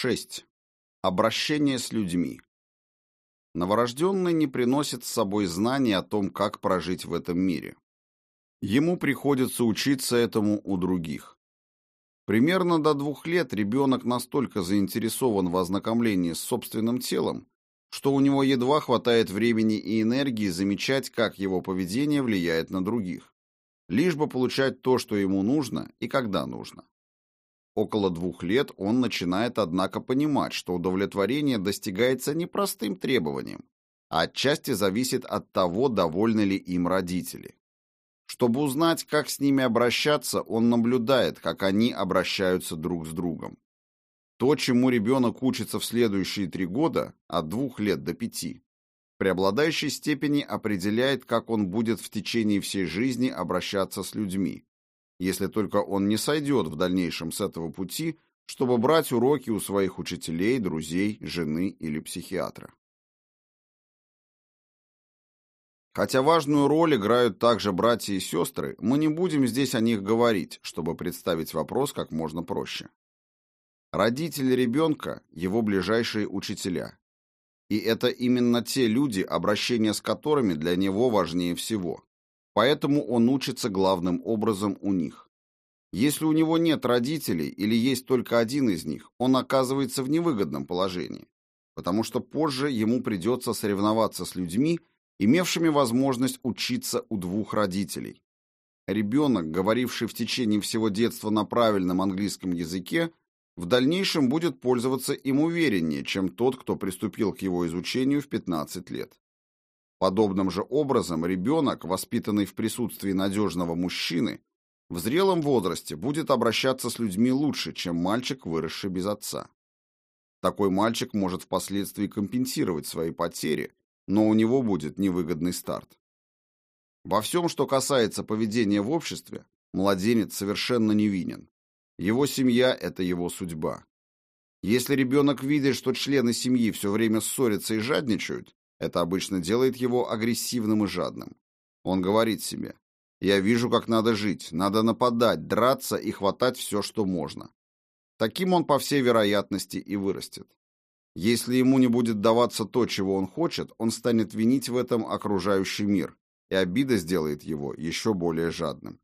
6. Обращение с людьми. Новорожденный не приносит с собой знаний о том, как прожить в этом мире. Ему приходится учиться этому у других. Примерно до двух лет ребенок настолько заинтересован в ознакомлении с собственным телом, что у него едва хватает времени и энергии замечать, как его поведение влияет на других, лишь бы получать то, что ему нужно и когда нужно. Около двух лет он начинает, однако, понимать, что удовлетворение достигается не простым требованием, а отчасти зависит от того, довольны ли им родители. Чтобы узнать, как с ними обращаться, он наблюдает, как они обращаются друг с другом. То, чему ребенок учится в следующие три года, от двух лет до пяти, в преобладающей степени определяет, как он будет в течение всей жизни обращаться с людьми, если только он не сойдет в дальнейшем с этого пути, чтобы брать уроки у своих учителей, друзей, жены или психиатра. Хотя важную роль играют также братья и сестры, мы не будем здесь о них говорить, чтобы представить вопрос как можно проще. Родители ребенка – его ближайшие учителя. И это именно те люди, обращение с которыми для него важнее всего. Поэтому он учится главным образом у них. Если у него нет родителей или есть только один из них, он оказывается в невыгодном положении, потому что позже ему придется соревноваться с людьми, имевшими возможность учиться у двух родителей. Ребенок, говоривший в течение всего детства на правильном английском языке, в дальнейшем будет пользоваться им увереннее, чем тот, кто приступил к его изучению в 15 лет. Подобным же образом ребенок, воспитанный в присутствии надежного мужчины, в зрелом возрасте будет обращаться с людьми лучше, чем мальчик, выросший без отца. Такой мальчик может впоследствии компенсировать свои потери, но у него будет невыгодный старт. Во всем, что касается поведения в обществе, младенец совершенно невинен. Его семья – это его судьба. Если ребенок видит, что члены семьи все время ссорятся и жадничают, это обычно делает его агрессивным и жадным. Он говорит себе, «Я вижу, как надо жить, надо нападать, драться и хватать все, что можно». Таким он, по всей вероятности, и вырастет. Если ему не будет даваться то, чего он хочет, он станет винить в этом окружающий мир, и обида сделает его еще более жадным.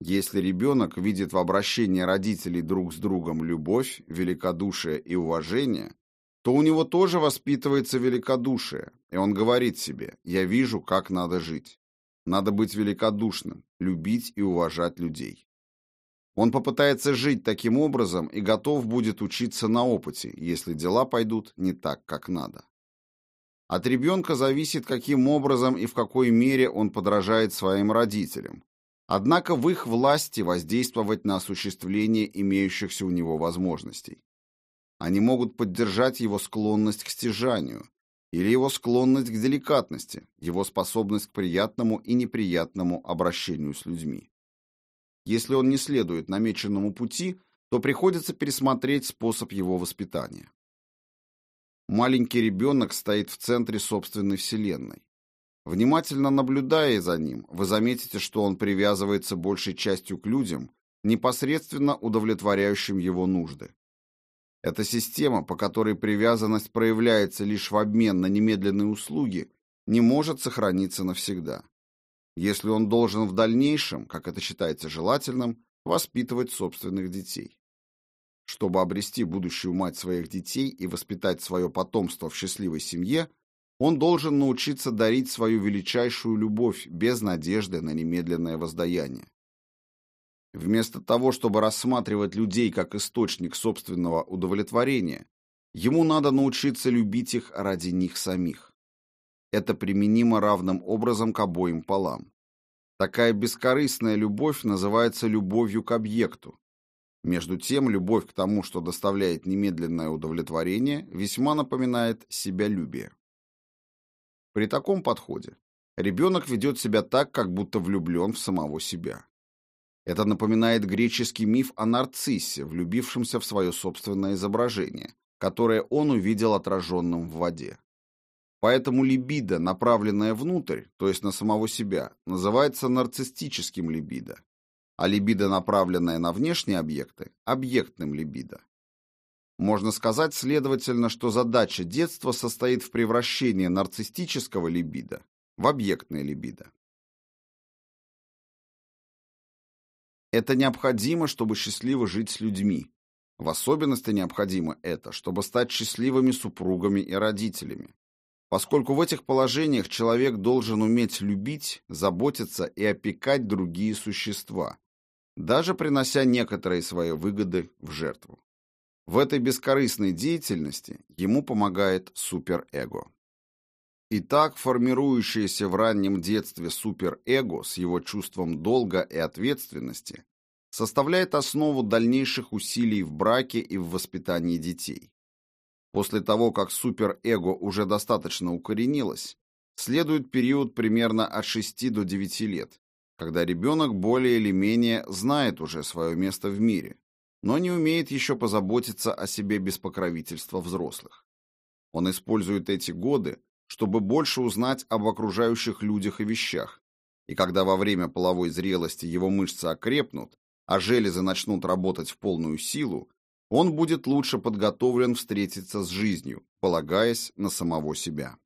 Если ребенок видит в обращении родителей друг с другом любовь, великодушие и уважение, то у него тоже воспитывается великодушие, и он говорит себе «я вижу, как надо жить». Надо быть великодушным, любить и уважать людей. Он попытается жить таким образом и готов будет учиться на опыте, если дела пойдут не так, как надо. От ребенка зависит, каким образом и в какой мере он подражает своим родителям. Однако в их власти воздействовать на осуществление имеющихся у него возможностей. Они могут поддержать его склонность к стяжанию или его склонность к деликатности, его способность к приятному и неприятному обращению с людьми. Если он не следует намеченному пути, то приходится пересмотреть способ его воспитания. Маленький ребенок стоит в центре собственной вселенной. Внимательно наблюдая за ним, вы заметите, что он привязывается большей частью к людям, непосредственно удовлетворяющим его нужды. Эта система, по которой привязанность проявляется лишь в обмен на немедленные услуги, не может сохраниться навсегда. Если он должен в дальнейшем, как это считается желательным, воспитывать собственных детей. Чтобы обрести будущую мать своих детей и воспитать свое потомство в счастливой семье, он должен научиться дарить свою величайшую любовь без надежды на немедленное воздаяние. Вместо того, чтобы рассматривать людей как источник собственного удовлетворения, ему надо научиться любить их ради них самих. Это применимо равным образом к обоим полам. Такая бескорыстная любовь называется любовью к объекту. Между тем, любовь к тому, что доставляет немедленное удовлетворение, весьма напоминает себялюбие. При таком подходе ребенок ведет себя так, как будто влюблен в самого себя. Это напоминает греческий миф о нарциссе, влюбившемся в свое собственное изображение, которое он увидел отраженным в воде. Поэтому либидо, направленное внутрь, то есть на самого себя, называется нарциссическим либидо, а либидо, направленное на внешние объекты – объектным либидо. Можно сказать, следовательно, что задача детства состоит в превращении нарциссического либидо в объектное либидо. Это необходимо, чтобы счастливо жить с людьми. В особенности необходимо это, чтобы стать счастливыми супругами и родителями. Поскольку в этих положениях человек должен уметь любить, заботиться и опекать другие существа, даже принося некоторые свои выгоды в жертву. В этой бескорыстной деятельности ему помогает суперэго. Итак, формирующееся в раннем детстве суперэго с его чувством долга и ответственности составляет основу дальнейших усилий в браке и в воспитании детей. После того, как суперэго уже достаточно укоренилось, следует период примерно от 6 до 9 лет, когда ребенок более или менее знает уже свое место в мире, но не умеет еще позаботиться о себе без покровительства взрослых. Он использует эти годы, чтобы больше узнать об окружающих людях и вещах. И когда во время половой зрелости его мышцы окрепнут, а железы начнут работать в полную силу, он будет лучше подготовлен встретиться с жизнью, полагаясь на самого себя.